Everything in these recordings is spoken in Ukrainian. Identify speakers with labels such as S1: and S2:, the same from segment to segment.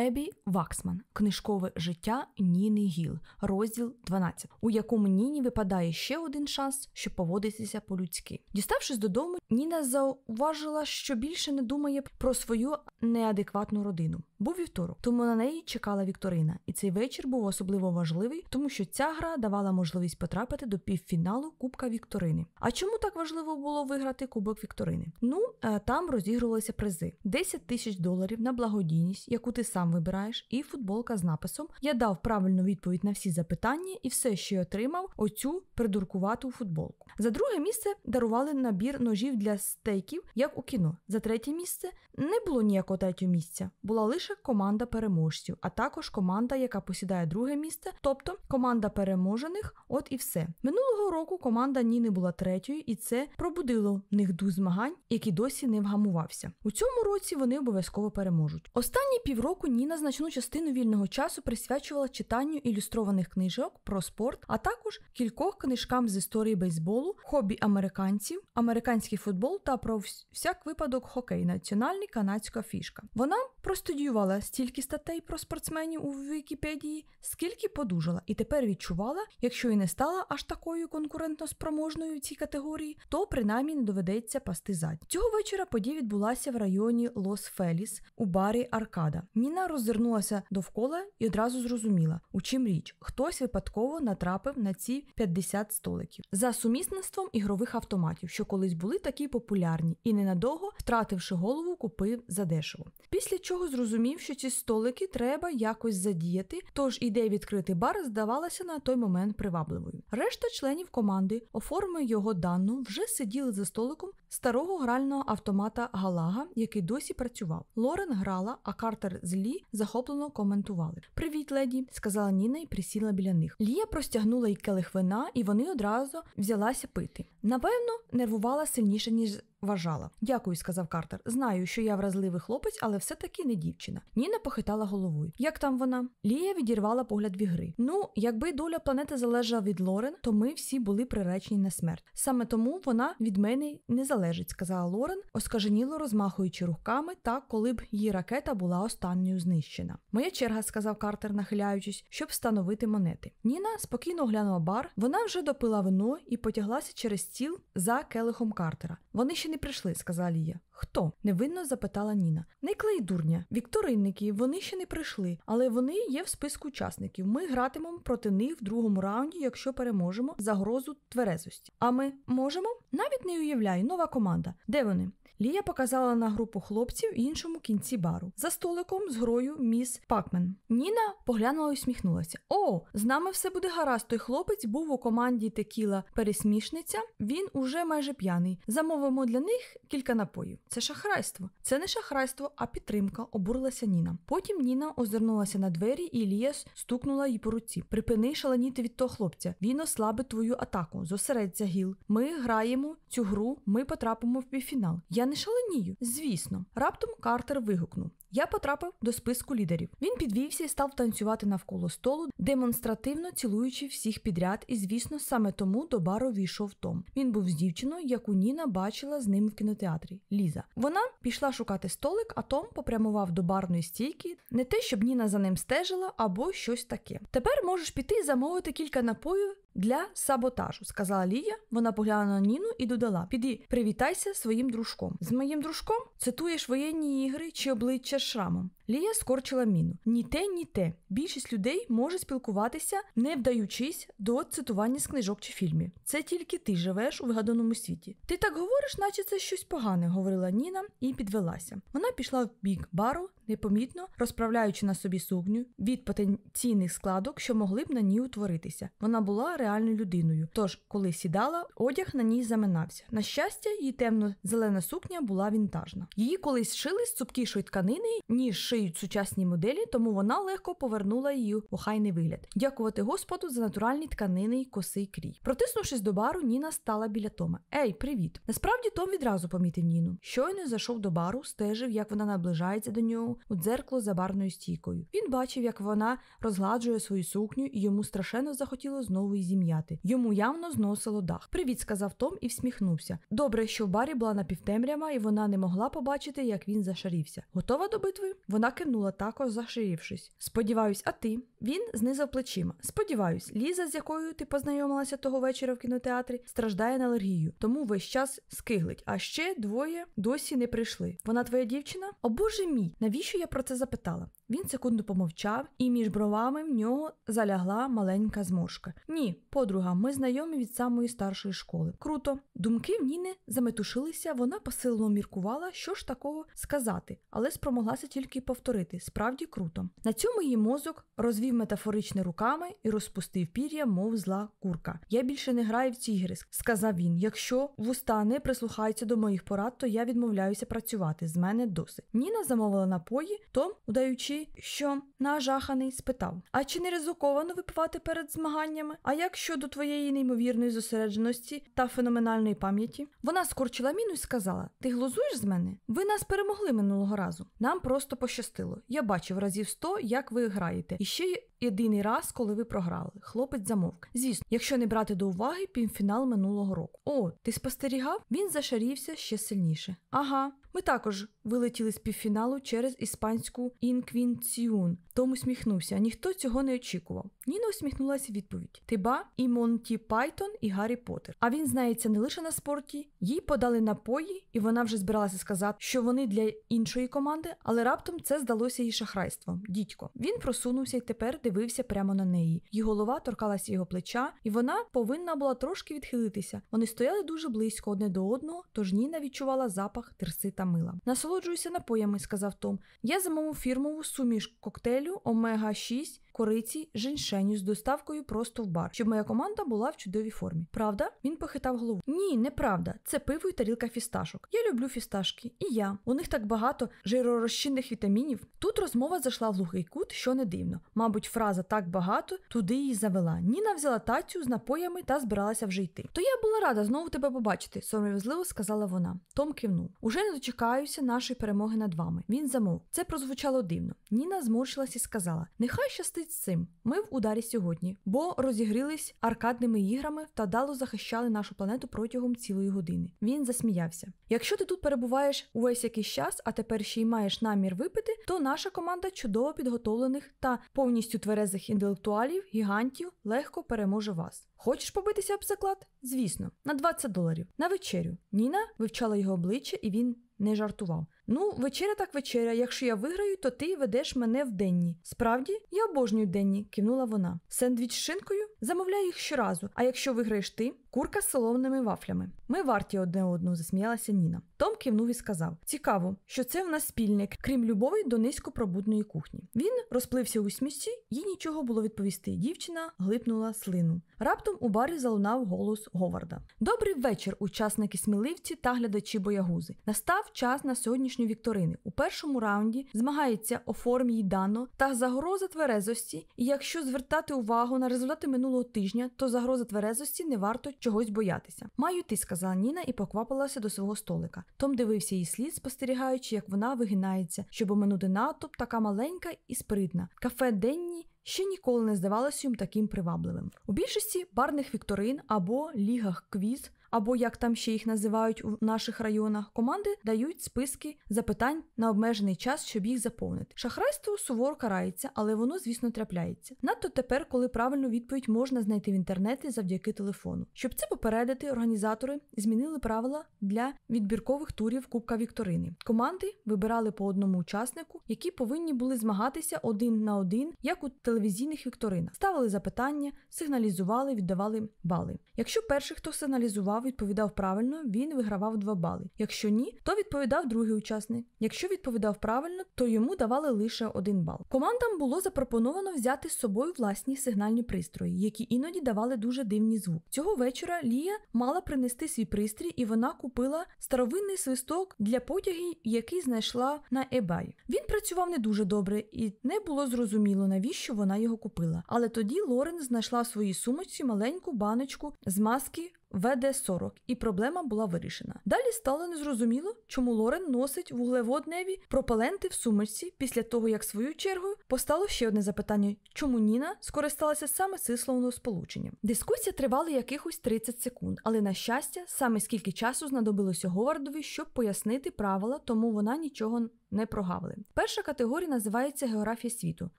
S1: Еббі Ваксман, книжкове життя Ніни Гілл, розділ 12, у якому Ніні випадає ще один шанс, щоб поводитися по-людськи. Діставшись додому, Ніна зауважила, що більше не думає про свою неадекватну родину. Був вівторок, тому на неї чекала Вікторина, і цей вечір був особливо важливий, тому що ця гра давала можливість потрапити до півфіналу Кубка Вікторини. А чому так важливо було виграти Кубок Вікторини? Ну е, там розігрувалися призи: 10 тисяч доларів на благодійність, яку ти сам вибираєш, і футболка з написом Я дав правильну відповідь на всі запитання, і все, що я отримав, оцю придуркувату футболку. За друге місце дарували набір ножів для стейків, як у кіно. За третє місце не було ніякого третього місця, була лише команда переможців, а також команда, яка посідає друге місце, тобто команда переможених. От і все. Минулого року команда Ніни була третьою, і це пробудило в них дух змагань, який досі не вгамувався. У цьому році вони обов'язково переможуть. Останні півроку Ніна значну частину вільного часу присвячувала читанню ілюстрованих книжок про спорт, а також кількох книжкам з історії бейсболу, хобі американців, американський футбол та про всяк випадок хокей, національний канадська фішка. Вона простудіювала стільки статей про спортсменів у Вікіпедії, скільки подужала, і тепер відчувала, якщо і не стала аж такою конкурентно спроможною в цій категорії, то принаймні не доведеться пасти задніх. Цього вечора подія відбулася в районі Лос Феліс у барі Аркада. Ніна роззирнулася довкола і одразу зрозуміла, у чім річ хтось випадково натрапив на ці 50 столиків за сумісництвом ігрових автоматів, що колись були такі популярні, і ненадовго, втративши голову, купив задешево. Після чого зрозумів, що ці столики треба якось задіяти, тож ідея відкрити бар здавалася на той момент привабливою. Решта членів команди, оформив його дану, вже сиділи за столиком старого грального автомата Галага, який досі працював. Лорен грала, а Картер з Лі захоплено коментували. Привіт, леді, сказала Ніна і присіла біля них. Лія простягнула й келих вина, і вони одразу взялася пити. Напевно, нервувала сильніше, ніж Вважала. Дякую, сказав Картер. Знаю, що я вразливий хлопець, але все-таки не дівчина. Ніна похитала головою. Як там вона? Лія відірвала погляд в ігри. Ну, якби доля планети залежала від Лорен, то ми всі були приречені на смерть. Саме тому вона від мене не залежить, сказала Лорен, оскаженіло розмахуючи руками, так коли б її ракета була останньою знищена. Моя черга, сказав Картер, нахиляючись, щоб встановити монети. Ніна спокійно оглянула бар. Вона вже допила вино і потяглася через стіл за келихом Картера. Вони ще не прийшли, сказала Лія. Хто? невинно запитала Ніна. Не клей дурня. Вікторинники, вони ще не прийшли, але вони є в списку учасників. Ми гратимемо проти них в другому раунді, якщо переможемо загрозу тверезості. А ми можемо? Навіть не уявляю, нова команда. Де вони? Лія показала на групу хлопців в іншому кінці бару. За столиком з грою міс Пакмен. Ніна поглянула і усміхнулася. О, з нами все буде гаразд. Той хлопець був у команді текіла пересмішниця. Він уже майже п'яний. Замовимо для них кілька напоїв. Це шахрайство. Це не шахрайство, а підтримка, обурилася Ніна. Потім Ніна озирнулася на двері, і Лія стукнула їй по руці. Припини шаленіти від того хлопця. Він ослабить твою атаку. Зосередься, гіл. Ми граємо цю гру, ми потрапимо в півфінал. Я не шаленію. Звісно. Раптом Картер вигукнув. Я потрапив до списку лідерів. Він підвівся і став танцювати навколо столу, демонстративно цілуючи всіх підряд, і, звісно, саме тому до бару війшов Том. Він був з дівчиною, яку Ніна бачила з ним в кінотеатрі. Ліза. Вона пішла шукати столик, а Том попрямував до барної стійки. Не те, щоб Ніна за ним стежила або щось таке. Тепер можеш піти і замовити кілька напоїв для саботажу, сказала Лія. Вона поглянула на Ніну і додала: Піди, привітайся своїм дружком. З моїм дружком цитуєш воєнні ігри чи обличчя шрамом. Лія скорчила міну. Ні те, ні те. Більшість людей може спілкуватися, не вдаючись до цитування з книжок чи фільмів. Це тільки ти живеш у вигаданому світі. Ти так говориш, наче це щось погане, говорила Ніна і підвелася. Вона пішла в бік бару, непомітно розправляючи на собі сукню від потенційних складок, що могли б на ній утворитися. Вона була реальною людиною. Тож, коли сідала, одяг на ній заминався. На щастя, її темно-зелена сукня була вінтажна. Її колись шили з цупкішої тканини, ніж шиють сучасні моделі, тому вона легко повернула її охайний вигляд. Дякувати Господу за натуральні тканини й косий крій. Протиснувшись до бару, Ніна стала біля Тома. Ей, привіт! Насправді Том відразу помітив Ніну. Щойно зайшов до бару, стежив, як вона наближається до нього у дзеркало за барною стійкою. Він бачив, як вона розгладжує свою сукню, і йому страшенно захотіло знову її зім'яти. Йому явно зносило дах. Привіт, сказав Том і всміхнувся. Добре, що в барі була напівтемрява, і вона не могла побачити, як він зашарівся. Готова до битви? Вона Вона кинула також, заширівшись. Сподіваюсь, а ти? Він знизав плечима. Сподіваюсь, Ліза, з якою ти познайомилася того вечора в кінотеатрі, страждає на алергію, тому весь час скиглить. А ще двоє досі не прийшли. Вона твоя дівчина? О боже мій, навіщо я про це запитала? Він секунду помовчав, і між бровами в нього залягла маленька зморшка. Ні, подруга, ми знайомі від самої старшої школи. Круто. Думки в Ніни заметушилися, вона посилено міркувала, що ж такого сказати, але спромоглася тільки повторити справді круто. На цьому її мозок розвів метафоричне руками і розпустив пір'я, мов зла курка. Я більше не граю в ці ігри, сказав він. Якщо вуста не прислухаються до моїх порад, то я відмовляюся працювати. З мене досить. Ніна замовила напої, Том, удаючи, що нажаханий, спитав: А чи не ризиковано випивати перед змаганнями? А як щодо твоєї неймовірної зосередженості та феноменальної пам'яті? Вона скорчила міну і сказала: Ти глузуєш з мене? Ви нас перемогли минулого разу. Нам просто пощастило. Я бачив разів сто, як ви граєте. І ще єдиний раз, коли ви програли. Хлопець замовк. Звісно, якщо не брати до уваги півфінал минулого року. О, ти спостерігав? Він зашарівся ще сильніше. Ага. Ми також вилетіли з півфіналу через іспанську інквінціюн. Том усміхнувся, ніхто цього не очікував. Ніна усміхнулася відповідь: Тиба і Монті Пайтон і Гаррі Поттер. А він знається не лише на спорті, їй подали напої, і вона вже збиралася сказати, що вони для іншої команди, але раптом це здалося їй шахрайством. Дідько. Він просунувся і тепер дивився прямо на неї. Її голова торкалася його плеча, і вона повинна була трошки відхилитися. Вони стояли дуже близько одне до одного, тож Ніна відчувала запах терси та мила. Насолоджуюся напоями, сказав Том. Я замовив фірмову суміш коктейлю Омега 6 кориці, женьшеню з доставкою просто в бар, щоб моя команда була в чудовій формі. Правда? Він похитав голову. Ні, неправда. Це пиво і тарілка фісташок. Я люблю фісташки. І я. У них так багато жиророзчинних вітамінів. Тут розмова зайшла в глухий кут, що не дивно. Мабуть, фраза так багато туди її завела. Ніна взяла тацю з напоями та збиралася вже йти. То я була рада знову тебе побачити, сором'язливо сказала вона. Том кивнув. Уже не дочекаюся нашої перемоги над вами. Він замов. Це прозвучало дивно. Ніна зморщилась і сказала: Нехай щастить з цим. Ми в ударі сьогодні, бо розігрілись аркадними іграми та дало захищали нашу планету протягом цілої години. Він засміявся. Якщо ти тут перебуваєш увесь якийсь час, а тепер ще й маєш намір випити, то наша команда чудово підготовлених та повністю тверезих інтелектуалів, гігантів легко переможе вас. Хочеш побитися об заклад? Звісно, на 20 доларів. На вечерю. Ніна вивчала його обличчя, і він не жартував. Ну, вечеря так вечеря. Якщо я виграю, то ти ведеш мене в денні. Справді, я обожнюю денні, кивнула вона. Сендвіч з шинкою? Замовляй їх щоразу. А якщо виграєш ти, курка з соломними вафлями. Ми варті одне одного, засміялася Ніна. Том кивнув і сказав: Цікаво, що це в нас спільник, крім любові до низькопробудної кухні. Він розплився у смісті, їй нічого було відповісти. Дівчина глипнула слину. Раптом у барі залунав голос Говарда. Добрий вечір, учасники сміливці та глядачі боягузи. Настав час на сьогоднішню вікторини. У першому раунді змагається оформій дано та загроза тверезості. І якщо звертати увагу на результати минулого тижня, то загроза тверезості не варто чогось боятися. Маю ти, сказала Ніна і поквапилася до свого столика. Том дивився її слід, спостерігаючи, як вона вигинається, щоб оминути натовп, така маленька і спритна. Кафе денні. Ще ніколи не здавалося їм таким привабливим. У більшості барних вікторин або лігах квіз або як там ще їх називають у наших районах, команди дають списки запитань на обмежений час, щоб їх заповнити. Шахрайство суворо карається, але воно, звісно, трапляється. Надто тепер, коли правильну відповідь можна знайти в інтернеті завдяки телефону. Щоб це попередити, організатори змінили правила для відбіркових турів Кубка Вікторини. Команди вибирали по одному учаснику, які повинні були змагатися один на один, як у телевізійних вікторинах. Ставили запитання, сигналізували, віддавали бали. Якщо перший, хто сигналізував, відповідав правильно, він вигравав 2 бали. Якщо ні, то відповідав другий учасник. Якщо відповідав правильно, то йому давали лише один бал. Командам було запропоновано взяти з собою власні сигнальні пристрої, які іноді давали дуже дивні звук. Цього вечора Лія мала принести свій пристрій, і вона купила старовинний свисток для потягів, який знайшла на eBay. Він працював не дуже добре, і не було зрозуміло, навіщо вона його купила. Але тоді Лорен знайшла в своїй сумочці маленьку баночку з маски ВД-40, і проблема була вирішена. Далі стало незрозуміло, чому Лорен носить вуглеводневі пропаленти в сумочці після того, як свою чергою Постало ще одне запитання: чому Ніна скористалася саме цим словосполученням? Дискусія тривала якихось 30 секунд, але на щастя, саме скільки часу знадобилося Говардові, щоб пояснити правила, тому вона нічого не прогавили. Перша категорія називається Географія світу.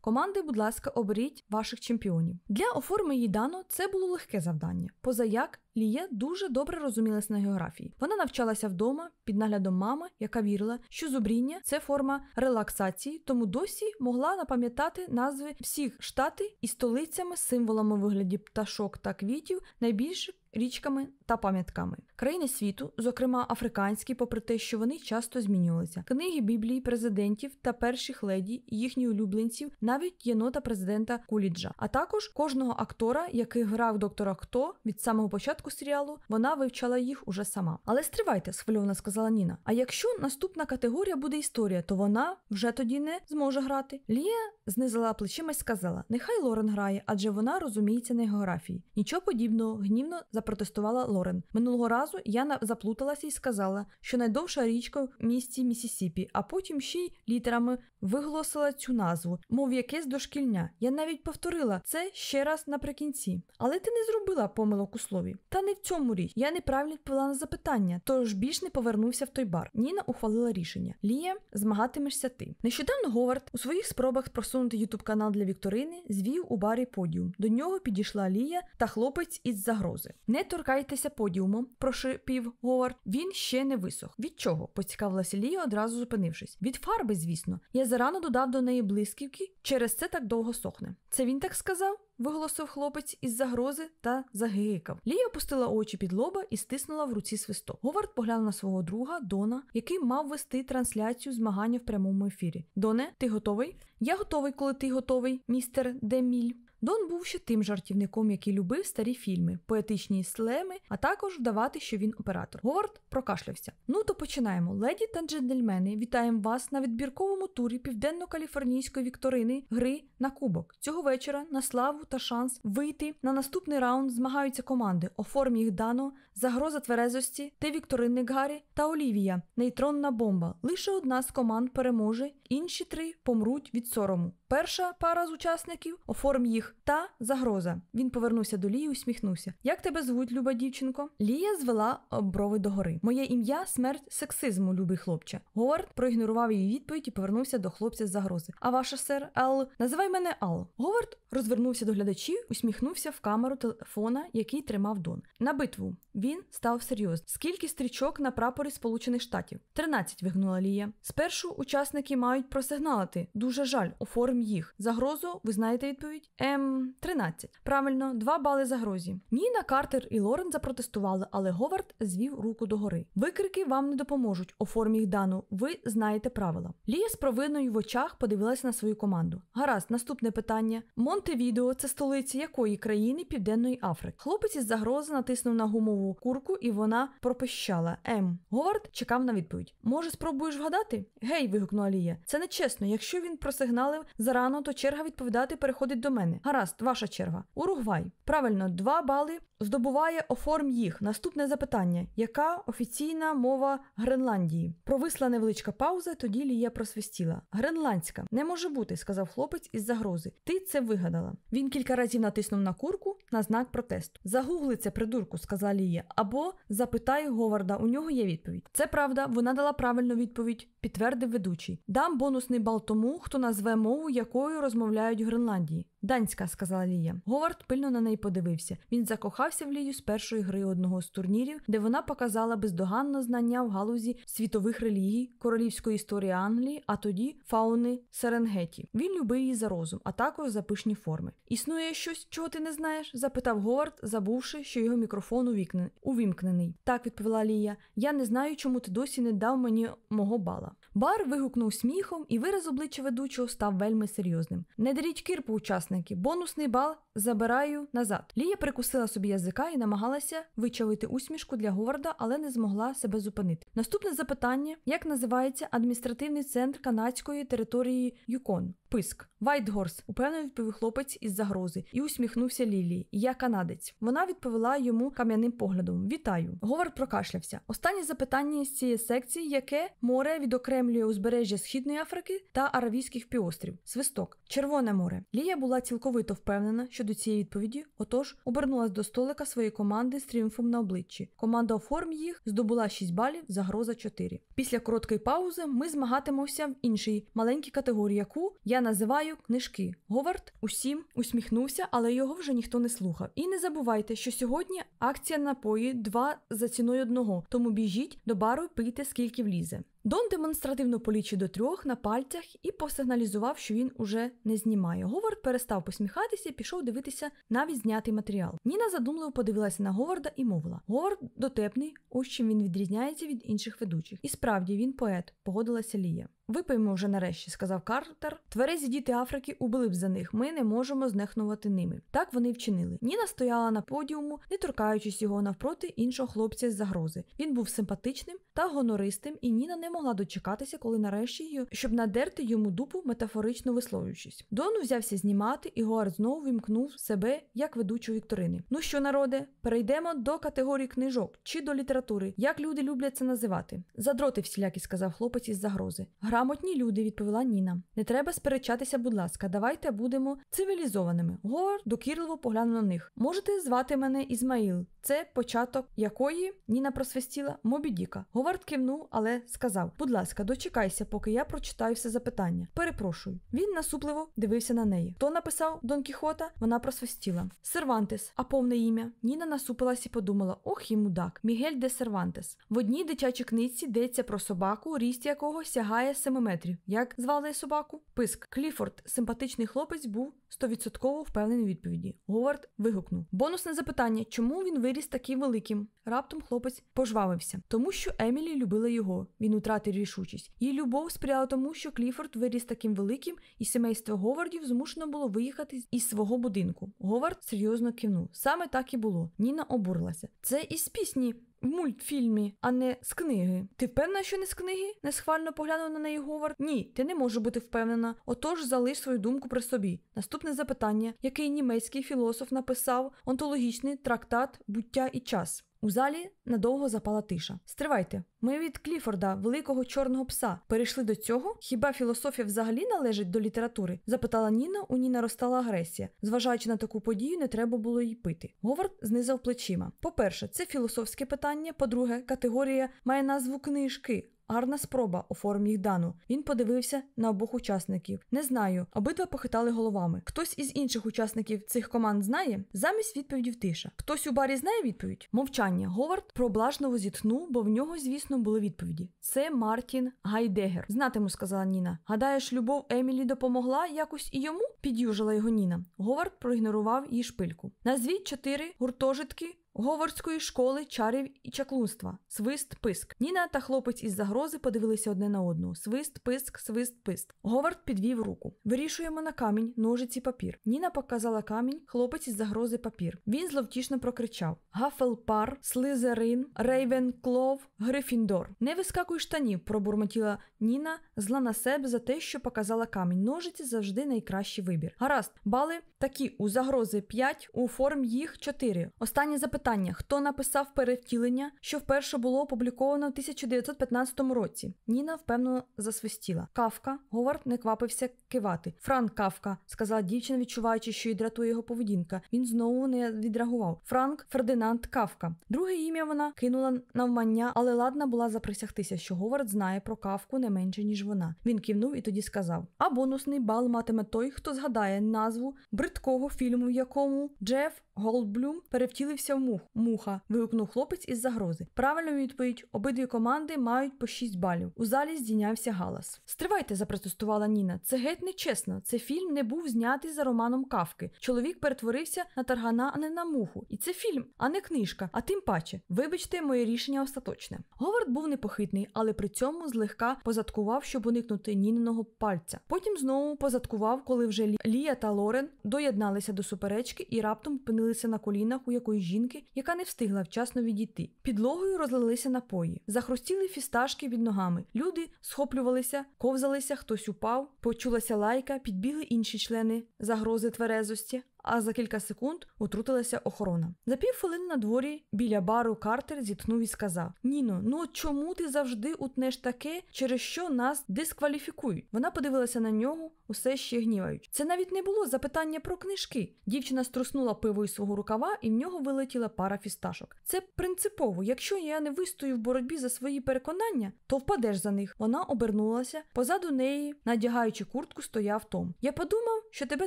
S1: Команди, будь ласка, оберіть ваших чемпіонів. Для оформи її дано це було легке завдання. Позаяк Лія дуже добре розумілася на географії. Вона навчалася вдома під наглядом мами, яка вірила, що зубріння це форма релаксації, тому досі могла напам'ятати назви всіх штатів і столицями, символами вигляді пташок та квітів, найбільш річками та пам'ятками. Країни світу, зокрема африканські, попри те, що вони часто змінювалися. Книги Біблії, президентів та перших леді, їхніх улюбленців, навіть єнота президента Куліджа, а також кожного актора, який грав доктора Хто від самого початку серіалу, вона вивчала їх уже сама. Але стривайте, схвильовано сказала Ніна. А якщо наступна категорія буде історія, то вона вже тоді не зможе грати. Лія знизила плечима й сказала: Нехай Лорен грає, адже вона розуміється на географії. Нічого подібного, гнівно запротестувала Лорен. Минулого разу я заплуталася і сказала, що найдовша річка в місті Місісіпі, а потім ще й літерами виголосила цю назву, мов якесь дошкільня. Я навіть повторила це ще раз наприкінці. Але ти не зробила помилок у слові. Та не в цьому річ. Я неправильно відповіла на запитання, тож більш не повернувся в той бар. Ніна ухвалила рішення. Лія, змагатимешся ти. Нещодавно Говард у своїх спробах просунути ютуб канал для Вікторини звів у барі подіум. До нього підійшла Лія та хлопець із загрози. Не торкайтеся подіумом, прошипів Говард. Він ще не висох. Від чого? поцікавилася Лія, одразу зупинившись. Від фарби, звісно. Я зарано додав до неї блисківки, через це так довго сохне. Це він так сказав? виголосив хлопець із загрози та загикав. Лія опустила очі під лоба і стиснула в руці свисток. Говард поглянув на свого друга Дона, який мав вести трансляцію змагання в прямому ефірі. Доне, ти готовий? Я готовий, коли ти готовий, містер Деміль. Дон був ще тим жартівником, який любив старі фільми, поетичні слеми, а також вдавати, що він оператор. Говард прокашлявся. Ну то починаємо. Леді та джентльмени, вітаємо вас на відбірковому турі південно-каліфорнійської вікторини гри на кубок. Цього вечора на славу та шанс вийти на наступний раунд змагаються команди. Оформ їх дано, загроза тверезості, Те Вікторинник Гаррі та Олівія, нейтронна бомба. Лише одна з команд переможе, інші три помруть від сорому. Перша пара з учасників оформ їх та загроза. Він повернувся до Лії, усміхнувся. Як тебе звуть, люба дівчинко? Лія звела брови догори. Моє ім'я смерть сексизму, любий хлопче. Говард проігнорував її відповідь і повернувся до хлопця з загрози. А ваша сер Ал, називай мене Ал. Говард розвернувся до глядачів, усміхнувся в камеру телефона, який тримав Дон. На битву він став серйозно. Скільки стрічок на прапорі Сполучених Штатів? Тринадцять. вигнула Лія. Спершу учасники мають просигналити. Дуже жаль, оформ їх. Загрозу, ви знаєте відповідь? Ем, 13. Правильно, два бали загрозі. Ніна, Картер і Лорен запротестували, але Говард звів руку догори. Викрики вам не допоможуть. Оформ їх дану. Ви знаєте правила. Лія з провиною в очах подивилася на свою команду. Гаразд, наступне питання. Монтевідео це столиця якої країни Південної Африки? Хлопець із загрози натиснув на гумову курку, і вона пропищала. Ем. Говард чекав на відповідь. Може, спробуєш вгадати? Гей, вигукнула Лія. Це не чесно. Якщо він просигналив зарано, то черга відповідати переходить до мене. Гаразд, ваша черга. Уругвай. Правильно, два бали здобуває оформ їх. Наступне запитання: яка офіційна мова Гренландії? Провисла невеличка пауза, тоді Лія просвистіла. Гренландська не може бути, сказав хлопець із загрози. Ти це вигадала. Він кілька разів натиснув на курку на знак протесту. Загугли це, придурку, сказала Лія, або запитай Говарда, у нього є відповідь. Це правда, вона дала правильну відповідь, підтвердив ведучий. Дам бонусний бал тому, хто назве мову, якою розмовляють в Гренландії. Данська, сказала Лія. Говард пильно на неї подивився. Він закохався в Лію з першої гри одного з турнірів, де вона показала бездоганне знання в галузі світових релігій, королівської історії Англії, а тоді фауни Серенгеті. Він любив її за розум, а також за пишні форми. Існує щось, чого ти не знаєш? запитав Говард, забувши, що його мікрофон увікне... увімкнений. Так, відповіла Лія. Я не знаю, чому ти досі не дав мені мого бала. Бар вигукнув сміхом, і вираз обличчя ведучого став вельми серйозним. Не даріть кірпу, учасники, бонусний бал забираю назад. Лія прикусила собі язика і намагалася вичавити усмішку для Говарда, але не змогла себе зупинити. Наступне запитання: як називається адміністративний центр канадської території Юкон? Писк. Вайтгорс, упевнено відповів хлопець із загрози і усміхнувся Лілії. Я канадець. Вона відповіла йому кам'яним поглядом: Вітаю. Говард прокашлявся. Останнє запитання з цієї секції, яке море відокремлює узбережжя Східної Африки та Аравійський півострів. Свисток. Червоне море. Лія була цілковито впевнена щодо цієї відповіді, отож обернулась до столика своєї команди з тріумфом на обличчі. Команда у формі їх здобула 6 балів, загроза 4. Після короткої паузи ми змагатимемося в іншій маленькій категорії, яку я називаю книжки. Говард усім усміхнувся, але його вже ніхто не слухав. І не забувайте, що сьогодні акція напої 2 за ціною одного, тому біжіть до бару пийте скільки влізе. Дон демонстративно полічив до трьох на пальцях і посигналізував, що він уже не знімає. Говард перестав посміхатися і пішов дивитися навіть знятий матеріал. Ніна задумливо подивилася на Говарда і мовила: Говард дотепний, ось чим він відрізняється від інших ведучих. І справді він поет, погодилася Лія. Випиймо вже нарешті, сказав Картер. Тверезі діти Африки убили б за них. Ми не можемо знехнувати ними. Так вони вчинили. Ніна стояла на подіуму, не торкаючись його навпроти іншого хлопця з загрози. Він був симпатичним та гонористим, і Ніна не могла дочекатися, коли нарешті щоб надерти йому дупу, метафорично висловлюючись. Дон взявся знімати, і Гуард знову вимкнув себе як ведучу вікторини. Ну що, народе, перейдемо до категорії книжок чи до літератури, як люди люблять це називати. Задроти всілякі, сказав хлопець із загрози. Грамотні люди, відповіла Ніна. Не треба сперечатися, будь ласка, давайте будемо цивілізованими. Говард докірливо поглянув на них. Можете звати мене Ізмаїл. Це початок якої Ніна просвистіла Мобідіка. Говард кивнув, але сказав: Будь ласка, дочекайся, поки я прочитаю все запитання. Перепрошую. Він насупливо дивився на неї. Хто написав Дон Кіхота? Вона просвистіла. Сервантес, а повне ім'я. Ніна насупилась і подумала: ох і мудак, Мігель де Сервантес. В одній дитячій книжці йдеться про собаку, ріст якого сягає 7 метрів. Як звали собаку? Писк. Кліфорд, симпатичний хлопець, був стовідсотково впевнений відповіді. Говард вигукнув. Бонусне запитання, чому він виріс таким великим? Раптом хлопець пожвавився, тому що Емілі любила його. Він утратив рішучість. Її любов сприяла тому, що Кліфорд виріс таким великим, і сімейство Говардів змушено було виїхати із свого будинку. Говард серйозно кивнув. Саме так і було. Ніна обурилася. Це із пісні. В мультфільмі, а не з книги. Ти впевнена, що не з книги? несхвально поглянув на неї Говард. Ні, ти не можеш бути впевнена. Отож залиш свою думку при собі. Наступне запитання, який німецький філософ написав онтологічний трактат буття і час. У залі надовго запала тиша. Стривайте, ми від Кліфорда, великого чорного пса, перейшли до цього? Хіба філософія взагалі належить до літератури? запитала Ніна, у ній наростала агресія. Зважаючи на таку подію, не треба було їй пити. Говард знизав плечима. По-перше, це філософське питання. По-друге, категорія має назву книжки. Гарна спроба оформ їх дану. Він подивився на обох учасників. Не знаю. Обидва похитали головами. Хтось із інших учасників цих команд знає? Замість відповідів тиша. Хтось у барі знає відповідь? Мовчання. Говард проблажливо зітхнув, бо в нього, звісно, були відповіді. Це Мартін Гайдегер. Знатиму, сказала Ніна. Гадаєш, любов Емілі допомогла якось і йому? Під'южила його Ніна. Говард проігнорував її шпильку. Назвіть чотири гуртожитки. Говардської школи чарів і чаклунства. Свист, писк. Ніна та хлопець із загрози подивилися одне на одного. Свист, писк, свист, писк. Говард підвів руку. Вирішуємо на камінь, ножиці, папір. Ніна показала камінь, хлопець із загрози папір. Він зловтішно прокричав: Гафелпар, Слизерин, Рейвенклов, Грифіндор. Не вискакуй штанів, пробурмотіла Ніна, зла на себе за те, що показала камінь. Ножиці завжди найкращий вибір. Гаразд, бали такі у загрози 5, у форм їх 4. Останнє запитання: хто написав перевтілення, що вперше було опубліковано в 1915 році? Ніна впевнено засвистіла. Кавка, Говард не квапився кивати. Франк Кавка, сказала дівчина, відчуваючи, що її дратує його поведінка. Він знову не відреагував. Франк Фердинанд Кавка. Друге ім'я вона кинула навмання, але ладна була заприсягтися, що Говард знає про кавку не менше, ніж вона. Він кивнув і тоді сказав: А бонусний бал матиме той, хто згадає назву бридкого фільму, в якому Джеф Голдблюм перевтілився в мух. Муха. вигукнув хлопець із загрози. Правильно відповідь: обидві команди мають по 6 балів. У залі здійнявся галас. Стривайте, запротестувала Ніна. Це геть нечесно. Це фільм не був знятий за романом Кавки. Чоловік перетворився на таргана, а не на муху. І це фільм, а не книжка. А тим паче, вибачте, моє рішення остаточне. Говард був непохитний, але при цьому злегка позадкував, щоб уникнути Ніниного пальця. Потім знову позадкував, коли вже Лія та Лорен доєдналися до суперечки і раптом опинилися на колінах у якоїсь жінки яка не встигла вчасно відійти. Підлогою розлилися напої, захрустіли фісташки від ногами. Люди схоплювалися, ковзалися, хтось упав, почулася лайка, підбігли інші члени загрози тверезості. А за кілька секунд утрутилася охорона. За півхвилини на дворі біля бару Картер зітхнув і сказав: Ніно, ну чому ти завжди утнеш таке, через що нас дискваліфікують? Вона подивилася на нього, усе ще гніваючи. Це навіть не було запитання про книжки. Дівчина струснула пиво із свого рукава, і в нього вилетіла пара фісташок. Це принципово. Якщо я не вистою в боротьбі за свої переконання, то впадеш за них. Вона обернулася. Позаду неї, надягаючи куртку, стояв Том. Я подумав, що тебе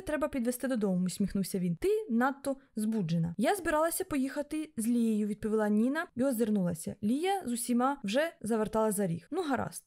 S1: треба підвести додому, усміхнувся він. Ти надто збуджена. Я збиралася поїхати з Лією, відповіла Ніна і озирнулася. Лія з усіма вже завертала за ріг. Ну, гаразд.